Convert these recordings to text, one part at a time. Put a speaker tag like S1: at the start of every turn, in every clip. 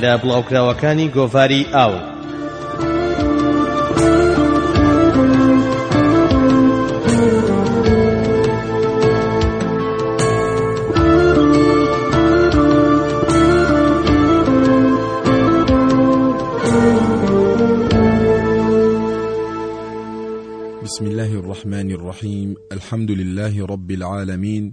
S1: لە بڵاوکراوەکانی گۆڤاری ئاو
S2: بسم الله الرحمن الرحيم الحمد لله رب العالمين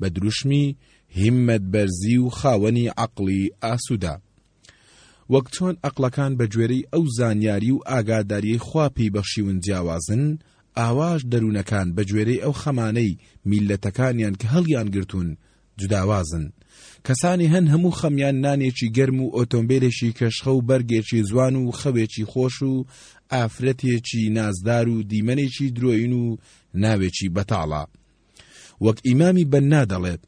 S2: بە دروشمی هیممەت بەرزی و خاوەنی عەقڵی ئاسوودە. وەک چۆن ئەقڵەکان بە گوێرەی ئەو زانیاری و ئاگاداریەی خوا پێی بەخشیون جیاوازن، ئاواش دەروونەکان بە گوێرەی ئەو خەمانەی میللەتەکانیان کە هەڵیان گرتوون جوداوازن. کەسانی هەن هەموو خەمیان نانێکی گەرم و ئۆتۆمبێلێکی کەشخە و بەرگێکی جوان و خەوێکی خۆش و ئافرەتێکی نازدار و دیمەنێکی درۆیین و ناوێکی بەتاڵە. وەک ئیمامی بەننا دەڵێت،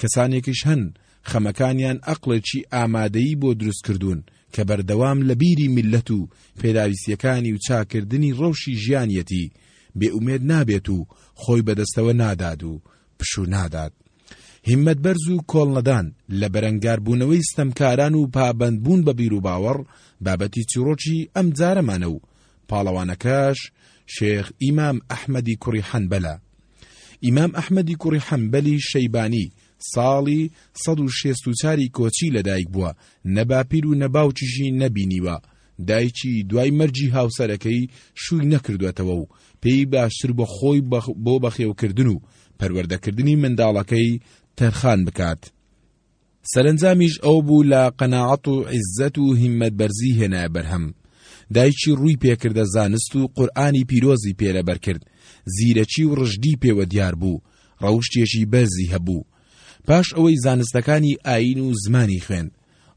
S2: کەسانێکیش هەن خەمەکانیان ئەقڵێکی ئامادەیی بۆ دروست کردوون کە بەردەوام لە بیری میللەت و پێداویستییەکانی و چاککردنی ڕەوشی ژیانیەتی بێ ئومێد نابێت و خۆی بەدەستەوە نادات و پشوو نادات. هیممەت بەرز و کۆڵنەدان لە بەرەنگاربوونەوەی ستەمکاران و پابەندبوون بە بیروباوەڕ بابەتی چیڕۆکی ئەمجارەمانە و پاڵەوانەکەش شێخ ئیمام ئەحمەدی کوڕی حەنبەلە. ئیمام ئەحمەدی کوڕی حەنبەلی شەیبانی ساڵی سەد و شێست و چاری کۆچی لەدایک بووە، نە باپیر و نە باوکیشی نەبینیوە، دایکی دوای مەرگی هاوسەرەکەی شووی نەکردووەتەوە و پێی باشتر بووە خۆی بۆ بەخێوکردن و پەروەردەکردنی منداڵەکەی تەرخان بکات. سەرەنجامیش ئەو بوو لە قەناعەت و عیززەت و هیممەت بەرزی هێنایە بەرهەم. دایکی ڕووی پێ کردە زانست و قورئانی پیرۆزی پێ لەبەر کرد، زیرەکی و ڕژدی پێوە دیار بوو، ڕەوشتێکی بەرزی هەبوو. پاش ئەوەی زانستەکانی ئایین و زمانی خوێند،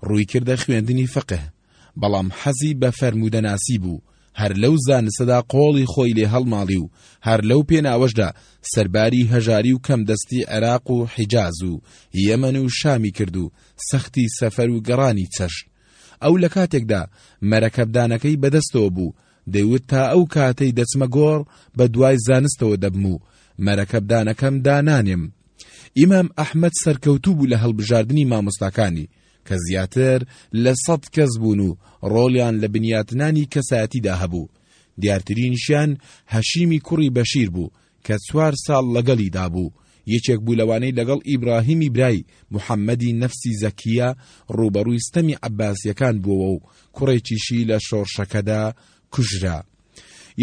S2: ڕووی کردە خوێندنی فقه. بەڵام حەزی بە فەرموودەناسی بوو، هەر لەو زانستەدا قۆڵی خۆی لێ هەڵماڵی و هەر لەو پێناوەشدا سەرباری هەژاری و کەمدەستی عێراق و حیجاز و یەمەن و شامی کرد و سەختی سەفەر و گەڕانی چەشن ئەو لە کاتێکدا مەرەکەبدانەکەی بەدەستەوە بوو دەیوت تا ئەو کاتەی دەچمە گۆڕ بە دوای زانستەوە دەبم و مەرەکەبدانەکەم دانانێم ئیمام ئەحمەد سەرکەوتوو بوو لە هەڵبژاردنی مامۆستاکانی کە زیاتر لە سەد کەس بوون و ڕۆڵیان لە بنیاتنانی کەسایەتیدا هەبوو، دیارترینیشیان هەشیمی کوڕی بەشیر بوو کە چوار ساڵ لەگەڵیدا بوو، یەکێک بوو لەوانەی لەگەڵ ئیبراهیمی برای محەممەدی نەفسی زەکییە ڕووبەڕووی ستەمی عەباسییەکان بووەوە و کوڕێکیشی لە شۆڕشەکەدا کوژرا.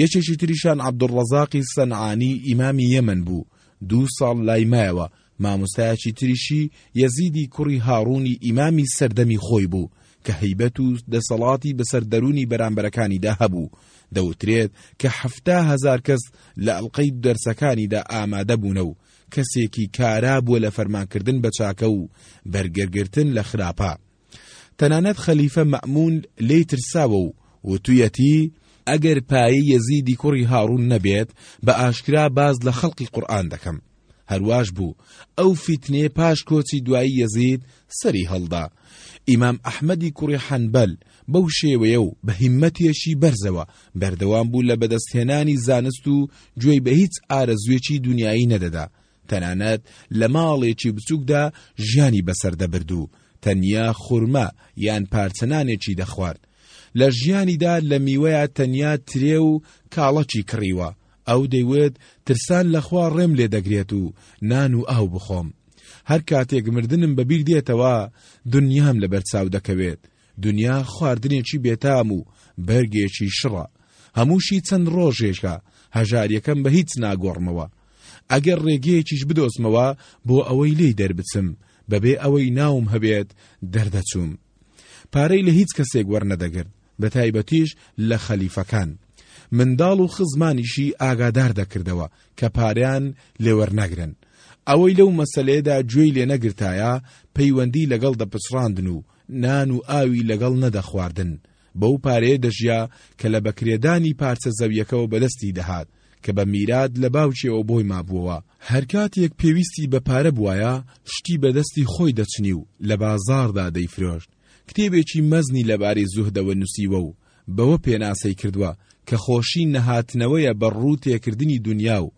S2: یەکێکی تریشان عەبدولڕەزاقی سەنعانی ئیمامی یەمەن بوو، دوو ساڵ لای مایەوە، ماموستایەکی تریشی یەزیدی کوڕی هاڕوونی ئیمامی سەردەمی خۆی بوو کە هەیبەت و دەسەڵاتی بەسەر دەروونی بەرامبەرەکانیدا هەبوو، دەوترێت کە حەفتا هەزار کەس لە ئەڵقەی دەرسەکانیدا ئامادە بوونە و کەسێکی کارا بووە لە فەرمانکردن بە چاکە و بەرگەگرتن لە خراپە. تەنانەت خەلیفە مەئموون لێی ترساوە و وتوویەتی، ئەگەر پایەی یەزیدی کوڕی هاڕوون نەبێت، بە ئاشکرا باس لە خەڵقی قورئان دەکەم. هەرواش بوو، ئەو فیتنەیە پاش کۆچی دوایی یەزید سەری هەڵدا. ئیمام ئەحمەدی کوڕی حەنبەل بەو شێوەیە و بە هیممەتێکی بەرزەوە بەردەوام بوو لە بەدەستهێنانی زانست و گوێی بە هیچ ئارەزووێکی دونیایی نەدەدا، تەنانەت لە ماڵێکی بچووکدا ژیانی بەسەر دەبرد و تەنیا خورما یان پارچەنانێکی دەخوارد لە ژیانیدا لە میوەیە تەنیا ترێ و کاڵەکی کڕیوە ئەو دەیوت ترسان لەخوا ڕێم لێ دەگرێت و نان و ئاو بخۆم هەر کاتێک مردنم بەبیر دێتەوە دنیام لەبەر چاو دەکەوێت دنیا خواردنێکی بێتام و بەرگێکی شڕە، هەمووشی چەند ڕۆژێکە، هەژاریەکەم بە هیچ ناگۆڕمەوە. ئەگەر ڕێگەیەکیش بدۆزمەوە بۆ ئەوەی لێی دەربچم، بەبێ ئەوەی ناوم هەبێت دەردەچووم. پارەی لە هیچ کەسێک وەرنەدەگرت، بە تایبەتیش لە خەلیفەکان. منداڵ و خزمانیشی ئاگادار دەکردەوە کە پارەیان لێ وەرنەگرن. ئەوەی لەو مەسەلەیەدا گوێی لێنەگرتایە، پەیوەندی لەگەڵ دەپچڕاندن و نان و ئاوی لەگەڵ نەدەخواردن، بەو پارەیە دەژیا کە لە بەکرێدانی پارچە زەویەکەوە بەدەستی دەهات کە بە میرات لە باوکیەوە بۆی مابووەوە، هەرکاتێک پێویستی بە پارە بوایە شتی بەدەستی خۆی دەچنی و لە بازاڕدا دەیفرۆشت، کتێبێکی مەزنی لەبارەی زوهدەوە نووسیوە و بەوە پێناسەی کردووە کە خۆشی نەهاتنەوەیە بە ڕوو تێکردنی دونیا و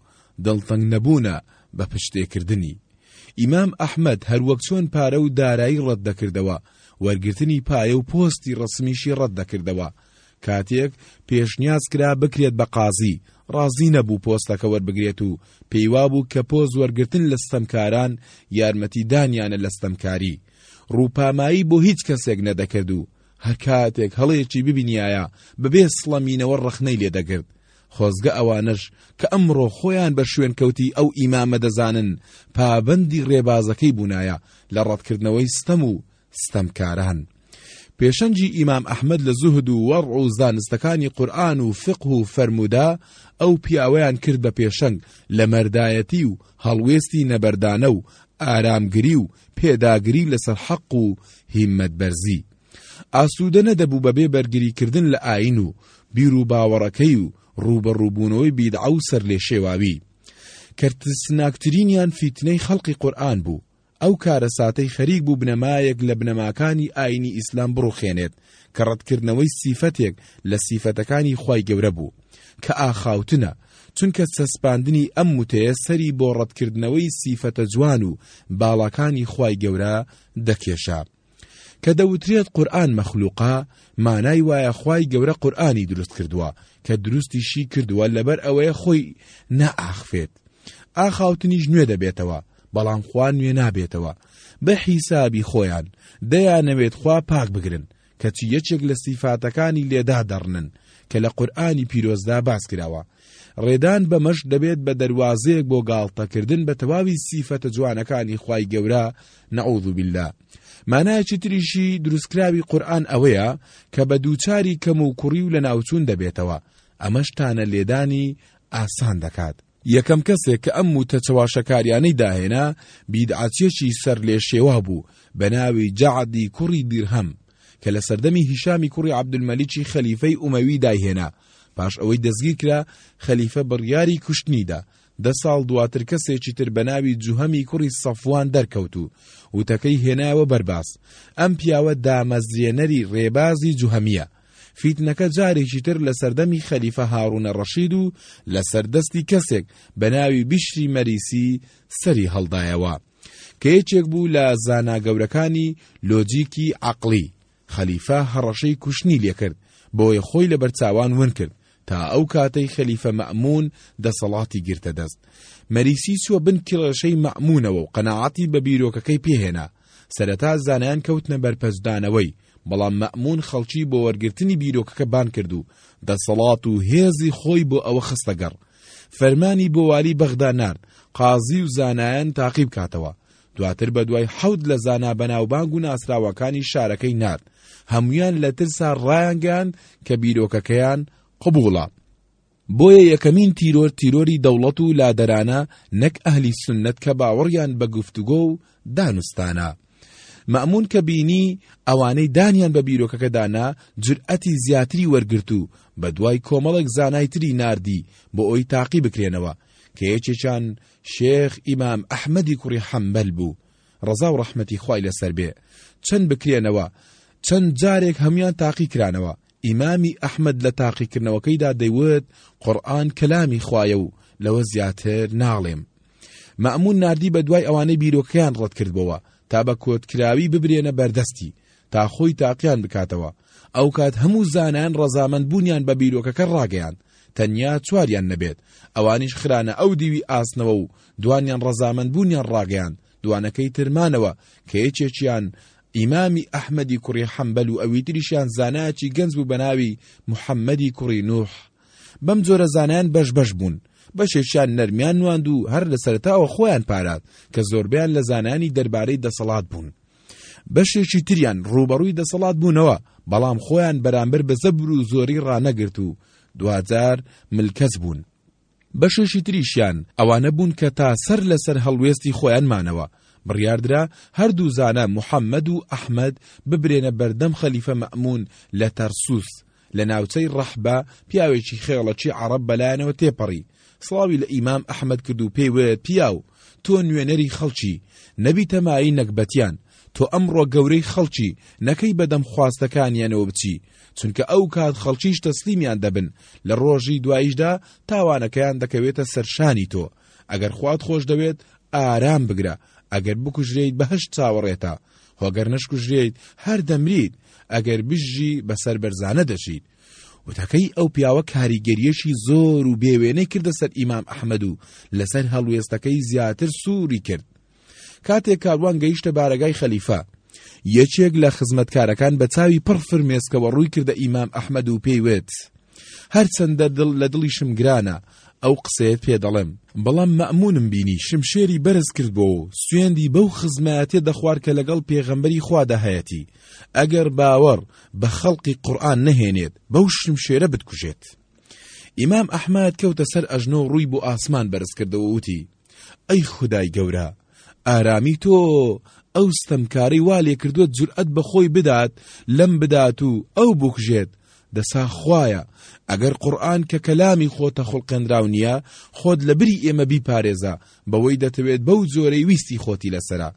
S2: دڵتەنگ نەبوونە بە پشتێکردنی. ئیمام ئەحمەد هەروەک چۆن پارە و دارایی ڕەت دەکردەوە، وەرگرتنی پایە و پۆستی ڕەسمیشی ڕەت دەکردەوە. کاتێک پێشنیاز کرا بکرێت بە قازی، ڕازی نەبوو پۆستەکە وەربگرێت و پێی وابوو کە پۆست وەرگرتن لە ستەمکاران یارمەتیدانیانە لە ستەمکاری. ڕووپامایی بۆ هیچ کەسێک نەدەکرد و هەر کاتێک هەڵەیەکی ببینیایە بەبێ سڵەمینەوە ڕەخنەی لێ دەگرت. خۆزگە ئەوانەش کە ئەمڕۆ خۆیان بە شوێنکەوتی ئەو ئیمامە دەزانن پابەندی ڕێبازەکەی بوونایە لە ڕەتکردنەوەی ستەم و ستەمکاران. پێشەنگی ئیمام ئەحمەد لە زوهد و وەڕع و زانستەکانی قورئان و فیقه و فەرموودە ئەو پیاوەیان کرد بە پێشەنگ لە مەردایەتی و هەڵوێستی نەبەردانە و ئارامگری و پێداگری لەسەر حەق و هیممەتبەرزی. ئاسوودە نەدەبوو بەبێ بەرگریکردن لە ئایین و بیر و باوەڕەکەی و ڕووبەڕووبوونەوەی بیدعە و سەرلێشێواوی، کە ترسناکترینیان فیتنەی خەڵقی قورئان بوو، ئەو کارەساتەی خەریک بوو بنەمایەک لە بنەماکانی ئایینی ئیسلام بڕوخێنێت کە ڕەتکردنەوەی سیفەتێک لە سیفەتەکانی خوای گەورە بوو کە ئاخاوتنە، چونکە چەسپاندنی ئەم وتەیە سەری بۆ ڕەتکردنەوەی سیفەتە جوان و باڵاکانی خوای گەورە دەکێشا. کە دەوترێت قورئان مەخلوقە مانای وایە خوای گەورە قورئانی دروست کردووە کە دروستیشی کردووە لەبەر ئەوەیە خۆی نائاخفێت ئاخاوتنیش نوێ دەبێتەوە بەڵام خوا نوێ نابێتەوە بە حیسابی خۆیان دەیانەوێت خوا پاک بگرن کەچی یەکێک لە سیفاتەکانی لێدا دەڕنن کە لە قورئانی پیرۆزدا باس کراوە ڕێدان بەمەش دەبێت بە دەروازەیەک بۆ گاڵتەکردن بە تەواوی سیفەتە جوانەکانی خوای گەورە نەعوذ باللە مانایەکی تریشی دروستکراوی قورآن ئەوەیە کە بە دووچاری کەم و کوڕی و لە ناوچوون دەبێتەوە ئەمەشتانە لێدانی ئاسان دەکات یەکەم کەسێک کە ئەم وتە چەواشەکاریانەی داهێنا بیدعەچێکی سەر لێ شێوا بوو بە ناوی جەعدی کوڕی دیرهەم کە لە سەردەمی هیشامی کوڕی عەبدولمەلیکی خەلیفەی ئومەوی دایهێنا، پاش ئەوەی دەستگیر کرا، خەلیفە بڕیاری کوشتنی دا، دە ساڵ دواتر کەسێکی تر بە ناوی جوهەمی کوڕی سەفوان دەرکەوت و وتەکەی هێنایەوە بەرباس، ئەم پیاوە دامەزرێنەری رێبازی جوهەمییە. فیتنەکە جارێکی تر لە سەردەمی خەلیفە هاڕونە ڕەشید و لە سەر دەستی کەسێک بە ناوی بیشری مەریسی سەری هەڵدایەوە. کە یەکێک بوو لە زانا گەورەکانی لۆجیکی عەقڵی، خەلیفە هەڕەشەی کوشتنی لێکرد، بۆیە خۆی لەبەرچاوان ون کرد، تا ئەو کاتەی خەلیفە مەئموون دەسەڵاتی گرتە دەست. مەریسی چووە بن کڵێشەی مەئموونەوە و قەناعەتی بە بیرۆکەکەی پێ هێنا. سەرەتا زانایان کەوتنە بەرپەچدانەوەی، بەڵام مەئموون خەڵکی بۆ وەرگرتنی بیرۆکەکە بان کرد و دەسەڵات و هێزی خۆی بۆ ئەوە خستە گەڕ. فەرمانی بۆ والی بەغدا نارد قازی و زانایان تاقی بکاتەوە دواتر بە دوای حەوت لە زانا بەناوبانگ و ناسراوەکانی شارەکەی نارد هەمویان لە ترسا ڕایانگەیان کە بیرۆکەکەیان قبوڵە بۆیە یەکەمین تیرۆر تیرۆری دەوڵەت و لادەرانە نەک ئەهلی سنت کە باوەڕیان بە گفتوگۆ و دانوستانە مەئمون کە بینی ئەوانەی دانیان بە بیرۆکەکە دانا جورئەتی زیاتری وەرگرت و بە دوای کۆمەڵێک زانای تری ناردی بۆ ئەوی تاقی بکرێنەوە کە یەکێکیان شێخ ئیمام ئەحمەدی کوڕی حەمبەل بوو ڕەزا و ڕەحمەتی خوای لەسەر بێ چەند بکرێنەوە چەند جارێک هەموان تاقی کرانەوە ئیمامی ئەحمەد لە تاقیکردنەوەکەیدا دەیوت، قورئان کەلامی خوایە و لەوە زیاتر ناڵێم. مەئمون ناردی بە دوای ئەوانەی بیرۆکەیان ڕەتکردبۆوە تا بە کۆتکراوی ببرێنە بەردەستی، تا خۆی تاقیان بکاتەوە. ئەوکات هەموو زانایان ڕەزامەند بوونیان بە بیرۆکەکە ڕاگەیاند، تەنیا چواریان نەبێت، ئەوانیش خرانە ئەو دیوی ئاسنەوە و دوانیان ڕەزامەند بوونیان ڕاگەیاند، دوانەکەی تر مانەوە کە یەکێکیان ئیمامی ئەحمەدی کوڕی حەنبەل و ئەویتریشیان زانایەکی گەنج بوو بەناوی محەمەدی کوڕی نوح بەم جۆرە زانایان بەش بەش بوون بەشێکیان نەرمیان نواند و هەر لە سەرەتاوە خۆیان پاراد کە زۆربەیان لە زانانی دەربارەی دەسەڵات بوون بەشێکی تریان ڕووبەڕووی دەسەڵات بوونەوە بەڵام خۆیان بەرامبەر بە زەبر و زۆری ڕانەگرت و دواجار ملکەچ بوون بەشێکی تریشیان ئەوانە بوون کە تا سەر لەسەر هەڵوێستی خۆیان مانەوە، بڕیاردرا هەردوو زانا محەمەد و ئەحمەد ببرێنە بەردەم خەلیفە مەئمون لە تەرسوس، لە ناوچەی ڕەحبە پیاوێکی خێڵەکی عەڕەب بەلایانەوە تێپەڕی، سڵاوی لە ئیمام ئەحمەد کرد و پێی وت، پیاو! تۆ نوێنەری خەڵکی، نەبیتە مایەی نەگبەتیان، تۆ ئەمڕۆ گەورەی خەڵکی، نەکەی بەدەم خواستەکانیانەوە بچی، چونکە ئەو کات خەڵکیش تەسلیمیان دەبن لە ڕۆژی دواییشدا تاوانەکەیان دەکەوێتە سەر شانی تۆ ئەگەر خوات خۆش دەوێت ئارام بگرە ئەگەر بکوژرێیت بەهەشت چاوەڕێتە هۆگەر نەشکوژرێیت هەر دەمریت ئەگەر بژی بەسەر بەرزانە دەچیت وتەکەی ئەو پیاوە کاریگەریەشی زۆر و بێوێنەی کردە سەر ئیمام ئەحمەد و لەسەر هەڵوێستەکەی زیاتر سووری کرد کاتێک کاروان گەیشتە بارەگای خەلیفە، یەکێک لە خزمەتکارەکان بە چاوی پڕ فرمێسکەوە ڕووی کردە ئیمام ئەحمەد و پێی وت، هەرچەندە دڵ لە دڵیشم گرانە ئەو قسەیەت پێ دەڵێم، بەڵام مەئموونم بینی شمشێری بەرز کردبۆوە و سوێندی بەو خزمایەتیە دەخوارد کە لەگەڵ پێغەمبەری خوادا هەیەتی، ئەگەر باوەڕ بە خەڵقی قورئان نەهێنێت بەو شمشێرە بتکوژێت. ئیمام ئەحمەد کەوتە سەر ئەژنۆ و ڕووی بۆ ئاسمان بەرز کردەوە و وتی، ئەی خودای گەورە ئارامی تۆ ئەو ستەمکارەی وا لێکردووە جورئەت بە خۆی بدات لەم بدات و ئەو بکوژێت دەسا خوایە ئەگەر قورآن کە کەلامی خۆتە خوڵقێنراو نییە خۆت لە بری ئێمە بیپارێزە بەوەی دەتەوێت بەو جۆرەی ویستی خۆتی لەسرە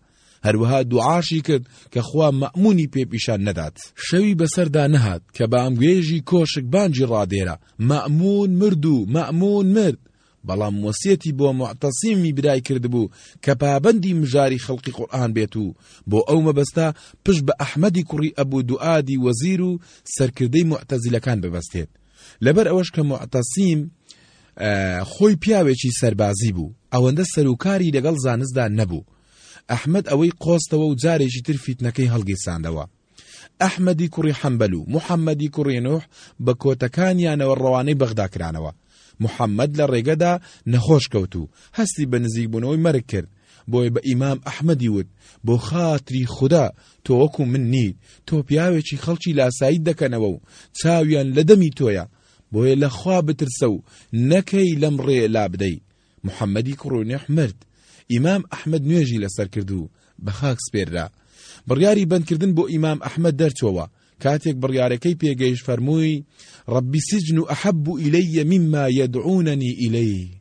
S2: هەروەها دوعاشی کرد کە خوا مەمونی پێپیشان نەدات شەوی بەسەردا نەهات کە بامگوێژی کۆشک بانجی ڕادێرە مەمون مرد و مەمون مرد بەڵام وەسیەتی بۆ موعتەسیمی برای کردبوو کە پابەندی مژاری خەڵقی قورئان بێت و بۆ ئەو مەبەستە پشت بە ئەحمەدی کوڕی ئەبو دوئادی وەزیر و سەرکردەی موعتەزیلەکان ببەستێت لەبەر ئەوەش کە موعتەسیم خۆی پیاوێکی سەربازی بوو ئەوەندە سەروکاری لەگەڵ زانستدا نەبوو ئەحمەد ئەوەی قۆستەوە و جارێکی تر فیتنەکەی هەڵگیرساندەوە ئەحمەدی کوڕی حەنبەل و موحەممەدی کوڕی نوح بە کۆتەکانیانەوە ڕەوانەی بەغدا کرانەوە. موحەممەد لە ڕێگەدا نەخۆش کەوت و هەستی بە نزیکبوونەوەی مەرگ کرد، بۆیە بە ئیمام ئەحمەدی وت، بۆ خاتری خودا تۆ وەکو من نیت، تۆ پیاوێکی خەڵکی لاساییت دەکەنەوە و چاویان لە دەمی تۆیە، بۆیە لە خوا بترسە و نەکەی لەم ڕێ لابدەی. محەمەدی کوڕو نوح مرد ئیمام ئەحمەد نوێژی لەسەر کرد و بەخاک سپێررا بڕیاری بەندکردن بۆ ئیمام ئەحمەد دەرچۆوە کاتێک بڕیارەکەی پێگەیشت فەرمووی ڕەبی سجن و ئەحەب و ئیلەیە مما یەدعونەنی ئیلەی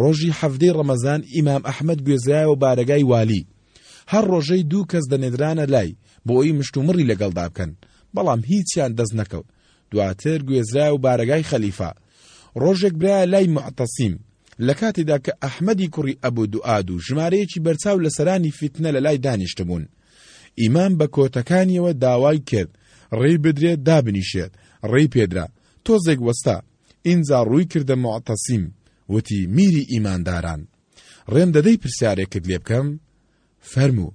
S2: ڕۆژی حەڤدەی ڕەمەزان ئیمام ئەحمەد گوێزایەوە بارەگای والی هەر ڕۆژەی دوو کەس دەنێدرانە لای بۆ ئەوی مشتومڕی لەگەڵدا بکەن بەڵام هیچیان دەست نەکەوت دواتر گوێزرایەوە بارەگای خەلیفە. ڕۆژێک برایە لای موعتەسیم. لە کاتێدا کە ئەحمەدی کوڕی ئەبو دوئاد و ژمارەیەکی بەرچاو لە سەرانی فیتنە لە لای دانیشتبوون. ئیمام بە کۆتەکانیەوە داوای کرد ڕێی بدرێت دابنیشێت، ڕێی پێدرا. تۆزێک وەستا. ئینجا ڕووی کردە موعتەسیم. وتی، میری ئیمانداران! ڕێم دەدەی پرسیارێکت لێ بکەم؟ فەرموو،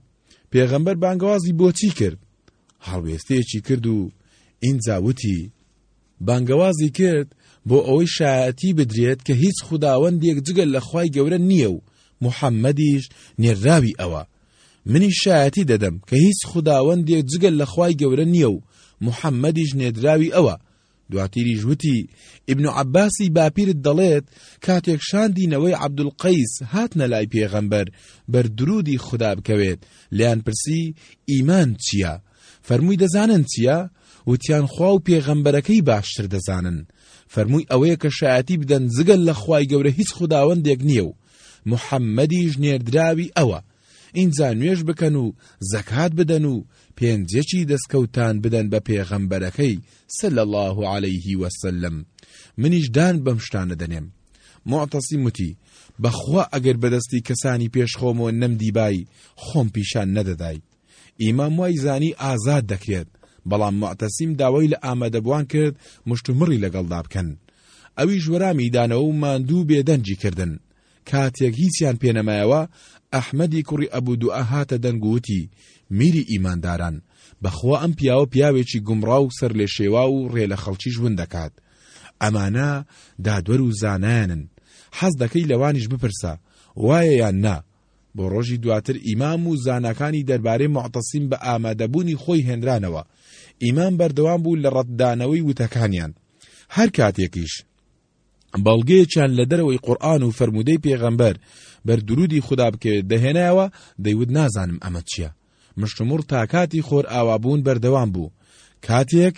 S2: پێغەمبەر بانگەوازی بۆچی کرد؟ هەڵوێستەیەکی کرد و ئینجا وتی. بانگەوازی کرد بۆ ئەوەی شایەتی بدرێت کە هیچ خوداوەندێک جگە لە خوای گەورە نییە و محەممەدیش نێرراوی ئەوە. منیش شایەتی دەدەم کە هیچ خوداوەندێک جگە لە خوای گەورە نییە و محەممەدیش نێدراوی ئەوە، دواتریش وتی، ئیبن عەباسی باپیرت دەڵێت، کاتێک شاندی نەوەی عەبدولقەیس هاتنە لای پێغەمبەر بەر دروودی خودا بکەوێت، لێیان پرسی، ئیمان چییە؟ فەرمووی دەزانن چییە؟ وتیان خوا و پێغەمبەرەکەی باشتر دەزانن. فەرمووی ئەوەیە کە شایەتی بدەن جگە لە خوای گەورە هیچ خوداوەندێک نییە و محەممەدیش نێردراوی ئەوە. ئینجا نوێژ بکەن و زەکات بدەن و پێنج یەکی دەستکەوتان بدەن بە پێغەمبەرەکەی صلی اللە علیه وسلم منیش دان بەم شتانە دەنێم معتصم وتی بەخوا ئەگەر بەدەستی کەسانی پێش خۆمەوە نەمدیبای خۆم پیشان نەدەدای ئیمام وای زانی ئازاد دەکرێت بەڵام معتەسیم داوای لە ئامادەبووان کرد مشتومڕی لەگەڵدا بکەن ئەویش وەرامی دانەوە و ماندوو بێدەنجی کردن کاتێک هیچیان پێ نەمایەوە، ئەحمەدی کوڕی ئەبو دوئە هاتە دەنگ و وتی، میری ئیمانداران! بەخوا ئەم پیاوە پیاوێکی گومڕا و سەرلێشێواو و ڕێ لە خەڵکیش ون دەکات. ئەمانە دادوەر و زانایانن. حەز دەکەی لەوانیش بپرسە، وایە یان نا؟ بۆ ڕۆژی دواتر ئیمام و زاناکانی دەربارەی موعتەسیم بە ئامادەبوونی خۆی هێنرانەوە. ئیمام بەردەوام بوو لە ڕەتدانەوەی وتەکانیان. هەر کاتێکیش. بەڵگەیەکیان لە دەرەوەی قورئان و فەرموودەی پێغەمبەر بەر درودی خودا بکەوێت دەهێنایەوە دەیوت نازانم ئەمە چییە مشتومڕ تا کاتی خۆر ئاوابوون بەردەوام بوو کاتێک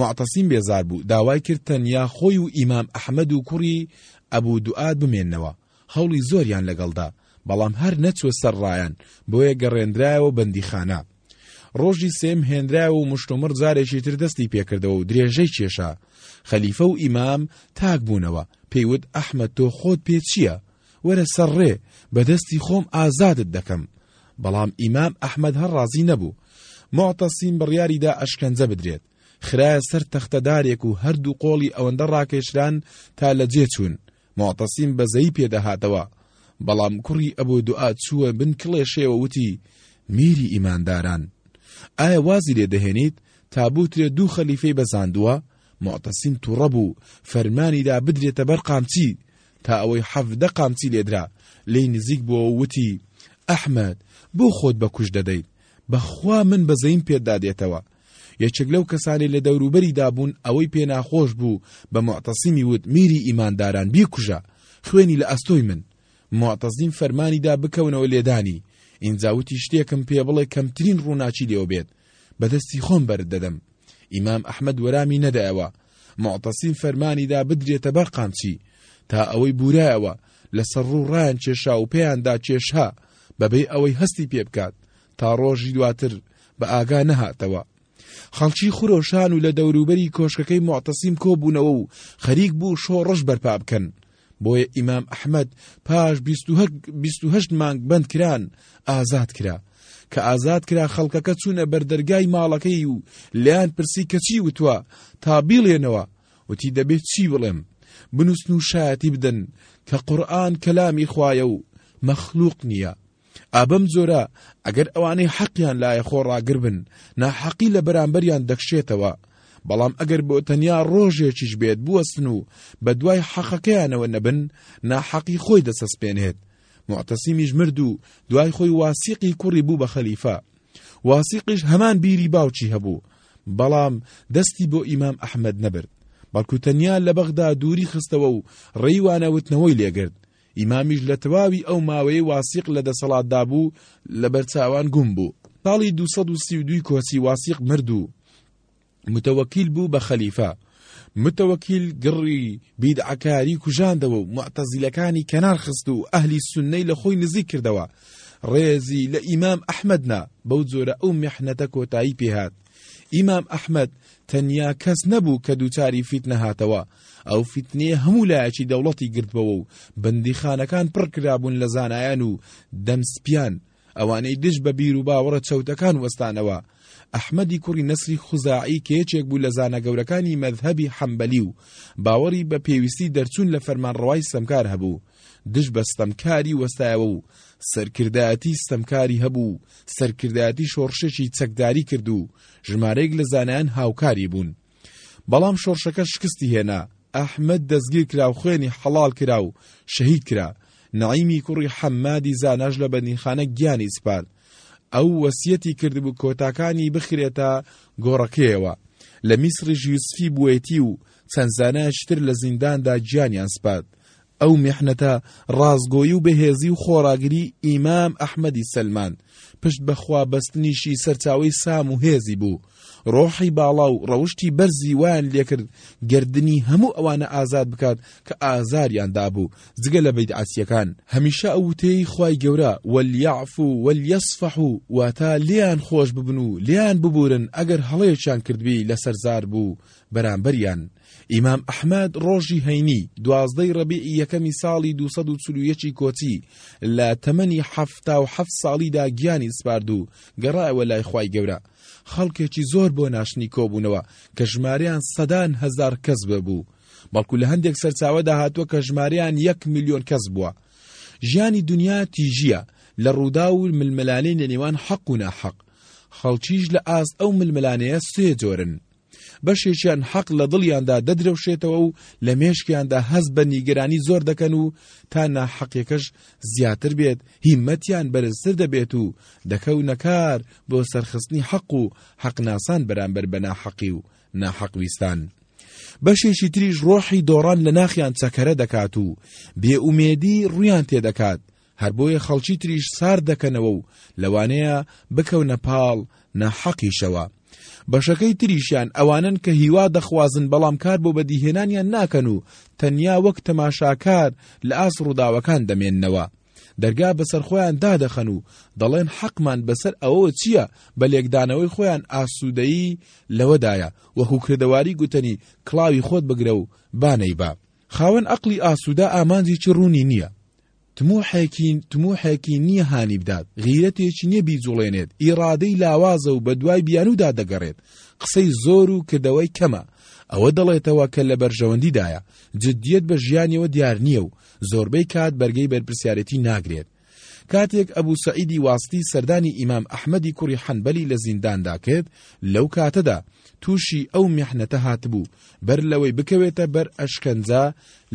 S2: معتەسیم بێزار بوو داوای کرد تەنیا خۆی و ئیمام ئەحمد و کوڕی ئەبوو دوعات بمێنەوە هەوڵی زۆریان لەگەڵدا بەڵام هەر نەچوە سەر ڕایان بۆیە گەڕێنرایەوە بەندیخانە ڕۆژی سێم هێنرایەوە و مشتومڕ جارێکی تر دەستی پێکردەوە و درێژەی کێشا خەلیفە و ئیمام تاک بوونەوە پێیوت ئەحمد تۆ خۆت پێ چییە وەرە سەر ڕێ بەدەستی خۆم ئازادت دەکەم بەڵام ئیمام ئەحمد هەر ڕازی نەبوو معتەسیم بڕیاریدا ئەشکەنجە بدرێت خراە سەر تەختەدارێک و هەردوو قۆڵی ئەوەندە ڕاکێشران تا لە جێ چوون موعتەسیم بەزەیی پێ دەهاتەوە، بەڵام کوڕی ئەبو دوئا چووە بن کڵێشێوە وتی، میری ئیمانداران! ئایا وازی لێ دەهێنیت تا بوترێ دوو خەلیفەی بەزاندووە؟ موعتەسیم توڕە بوو، فەرمانی دا بدرێتە بەر قامچی، تا ئەوەی حەڤدە قامچی لێ درا، لێی نزیک بووە و وتی، ئەحمەد! بۆ خۆت بە کوشت دەدەیت؟ بە خوا من بەزەییم پێت دادێتەوە! یەکێک لەو کەسانەی لە دەوروبەریدا بوون ئەوەی پێ ناخۆش بوو بە موعتەسیمی وت میری ئیمانداران بیکوژە، خوێنی لە ئەستۆی من. موعتەسیم فەرمانی دا بکەونەوە لێدانی، ئینجا وتی شتێکم پێ بڵێ کەمترین ڕووناکی لێوە بێت بە دەستی خۆم بەرت دەدەم. ئیمام ئەحمەد وەرامی نەدایەوە، موعتەسیم فەرمانی دا بدرێتە بەر قامچی، تا ئەوەی بوورایەوە لەسەر ڕوو ڕایان کێشا و پێیان دا کێشە، بەبێ ئەوەی هەستی پێ بکات، تا ڕۆژی دواتر بە ئاگا نەهاتەوە. خەڵکی خرۆشان و لە دەوروبەری کۆشکەکەی موعتەسیم کۆبوونەوە و خەریک بوو شۆڕش بەرپا بکەن. بۆیە ئیمام ئەحمەد پاش بیست و هەشت مانگ بەندکران ئازاد کرا. کە ئازاد کرا خەڵکەکە چوونە بەردەرگای ماڵەکەی و لێیان پرسی کە چی وتوە تا بیڵێنەوە وتی دەبێت چی بڵێم بنووسن و شایەتی بدەن کە قورئان کەلامی خوایە و مەخلوق نییە ئا بەم جۆرە ئەگەر ئەوانەی حەقیان لایە خۆڕاگر بن، ناحەقی لە بەرامبەریان دەکشێتەوە، بەڵام ئەگەر بۆ تەنیا ڕۆژێکیش بێت بوەستن و بە دوای حەقەکەیانەوە نەبن، ناحەقی خۆی دەچەسپێنێت. موعتەسیمیش مرد و دوای خۆی واسیقی کوڕی بوو بە خەلیفە. واسیقیش هەمان بیری باوکی هەبوو، بەڵام دەستی بۆ ئیمام ئەحمەد نەبرد، بەڵکو تەنیا لە بەغدا دووری خستەوە و ڕێی وانەوتنەوەی لێگرت. ئیمامیش لە تەواوی ئەو ماوەیەی واسیق لە دەسەڵاتدا بوو لە بەرچاوان گوم بوو. ساڵی دوو سەد و سی و دوو کۆچی واسیق مرد و متەوەکیل بوو بە خەلیفە. متەوەکیل گڕی بیدعەکاری کوژاندەوە و موعتەزیلەکانی کەنار خست و ئەهلی سوننەی لە خۆی نزیک کردەوە. ڕێزی لە ئیمام ئەحمەد نا، بەو جۆرە ئەو میحنەتە کۆتایی پێ هات. ئیمام ئەحمەد تەنیا کەس نەبوو کە دووچاری فیتنە هاتەوە، ئەو فیتنەیە هەموو لایەکی دەوڵەتی گرتبەوە و بەندیخانەکان پڕ کرابوون لە زانایان و دەم سپیان، ئەوانەی دژ بە بیروباوەڕە چەوتەکان وەستانەوە. ئەحمەدی کوڕی نەسری خوزاعی کە یەکێک بوو لە زانا گەورەکانی مەزهەبی حەنبەلی و باوەڕی بە پێویستی دەرچوون لە فەرمانڕەوای ستەمکار هەبوو، دژ بە ستەمکاری وەستایەوە و سەرکردایەتی ستەمکاری هەبوو و سەرکردایەتی شۆڕشێکی چەکداری کرد و ژمارەیەک لە زانایان هاوکاری بوون بەڵام شۆڕشەکە شکستی هێنا ئەحمد دەستگیر کرا و خوێنی حەڵال کرا و شەهید کرا نعیمی کوڕی حەمادی زاناش لە بەندیخانە گیانی سپارد ئەو وەسیەتی کردبوو کۆتاکانی بخرێتە گۆڕەکەیەوە لە میسریش یوسفی بوویەتی و چەند زانایشتر لە زینداندا گیانیان سپارد ئەو میحنەتە ڕاستگۆی و بەهێزی و خۆڕاگری ئیمام ئەحمەدی سەلماند، پشت بە خوا بەستنیشی سەرچاوەی سام و هێزی بوو، ڕۆحی باڵا و ڕەوشتی بەرزی وایان لێکرد گەردنی هەموو ئەوانە ئازاد بکات کە ئازاریان دابوو جگە لە بیدعەچیەکان، هەمیشە ئەو وتەیەی خوای گەورە، ولیعفو ولیصفحو، واتە لێیان خۆش ببن و لێیان ببورن ئەگەر هەڵەیەکیان کردبی لەسەر زار بوو بەرامبەریان. ئیمام ئەحمەد ڕۆژی هەینی، دوازدە ی ڕەبیعی یەکەمی ساڵی دوو سەد و چل و یەک ی کۆچی، لە تەمەنی حەفتا و حەفت ساڵیدا گیانی سپارد و گەڕایەوە لای خوای گەورە. خەڵکێکی زۆر بۆ ناشتنی کۆبوونەوە، کە ژمارەیان سەدان هەزار کەس ببوو. بەڵکو لە هەندێک سەرچاوەدا هاتووە کە ژمارەیان یەک ملیۆن کەس بووە. ژیانی دونیا تیژییە، لە ڕووداو و ململانێی لە نێوان حەق و ناحەق. خەڵکیش لە ئاست ئەو ململانێیە سێ جۆرن. بەشێکیان حەق لە دڵیاندا دەدرەوشێتەوە و لە مێشکیاندا هەست بە نیگەرانی زۆر دەکەن و تا ناحەقیەکەش زیاتر بێت هیمەتیان بەرزتر دەبێت و دەکەونە کار بۆ سەرخستنی حەق و حەقناسان بەرامبەر بە ناحەقی و ناحەقویستان. بەشێکی تریش ڕۆحی دۆڕان لە ناخیان چەکەرە دەکات و بێئومێدی ڕویان تێدەکات، هەر بۆیە خەڵکی تریش سارد دەکەنەوە و لەوانەیە بکەونە پاڵ ناحەقیشەوە. بەشەکەی تریشیان ئەوانن کە هیوا دەخوازن بەڵام کار بۆ بەدیهێنانیان ناکەن و تەنیا وەک تەماشاکار لە ئاست ڕووداوەکان دەمێننەوە. دەرگا بەسەر خۆیان دادەخەن و دەڵێن حەقمان بەسەر ئەوە چییە بە لێکدانەوەی خۆیان ئاسوودەیی لەوەدایە وەکو کردەواری گوتەنی کڵاوی خۆت بگرە و بانەی بە. خاوەن ئەقڵی ئاسوودە ئامانجێکی ڕوونی نییە. تموحێکی تموحێکی نیە هانی بدات، غیرەتێکی نیە بیجوڵێنێت، ئیڕادەی لاوازە و بەدوای بیانوودا دەگەڕێت، قسەی زۆر و کردەوەی کەمە، ئەوە دەڵێتەوە کە لە بەرژەوەندیدایە، جدیەت بە ژیانیەوە دیار نیە و زۆربەی کات بەرگەی بەرپرسیارێتی ناگرێت. کاتێک ئەبو سەعیدی واستی سەردانی ئیمام ئەحمەدی کوڕی حەنبەلی لە زینداندا کرد، لەو کاتەدا تووشی ئەو میحنەتە هاتبوو، بەر لەوەی بکەوێتە بەر ئەشکەنجە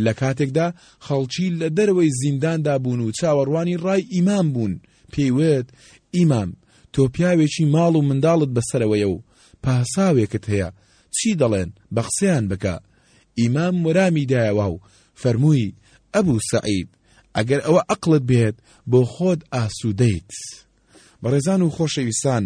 S2: لەکاتێکدا خەڵکی لە دەرەوەی زینداندا بوون و چاوەڕوانی ڕای ئیمام بوون، پێی وت، ئیمام، تۆ پیاوێکی ماڵ و منداڵت بەسەرەوەیە و پاساوێکت هەیە، چی دەڵێن، بە قسەیان بکە. ئیمام وەرامی دایەوە و فەرمووی، ئەبو سەعید، ئەگەر ئەوە عەقڵت بێت، بۆ خۆت ئاسوودەیت. بەڕێزان و خۆشەویستان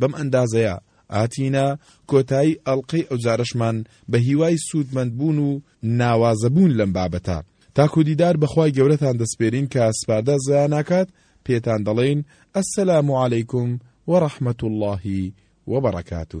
S2: بەم ئەندازەیە ئاتینە کۆتایی ئەڵلقەی ئەوجارەشمان بە هیوای سوودمەندبوون و ناوازەبوون لەم بابەتە تاکو دیدار بەخوای گەورەتان دەسپێرین کە سپاردە زیا ناکات پێتان دەڵێین ئەسەلام و عەلەیکم وەڕەحمەت اللهی وبرکاته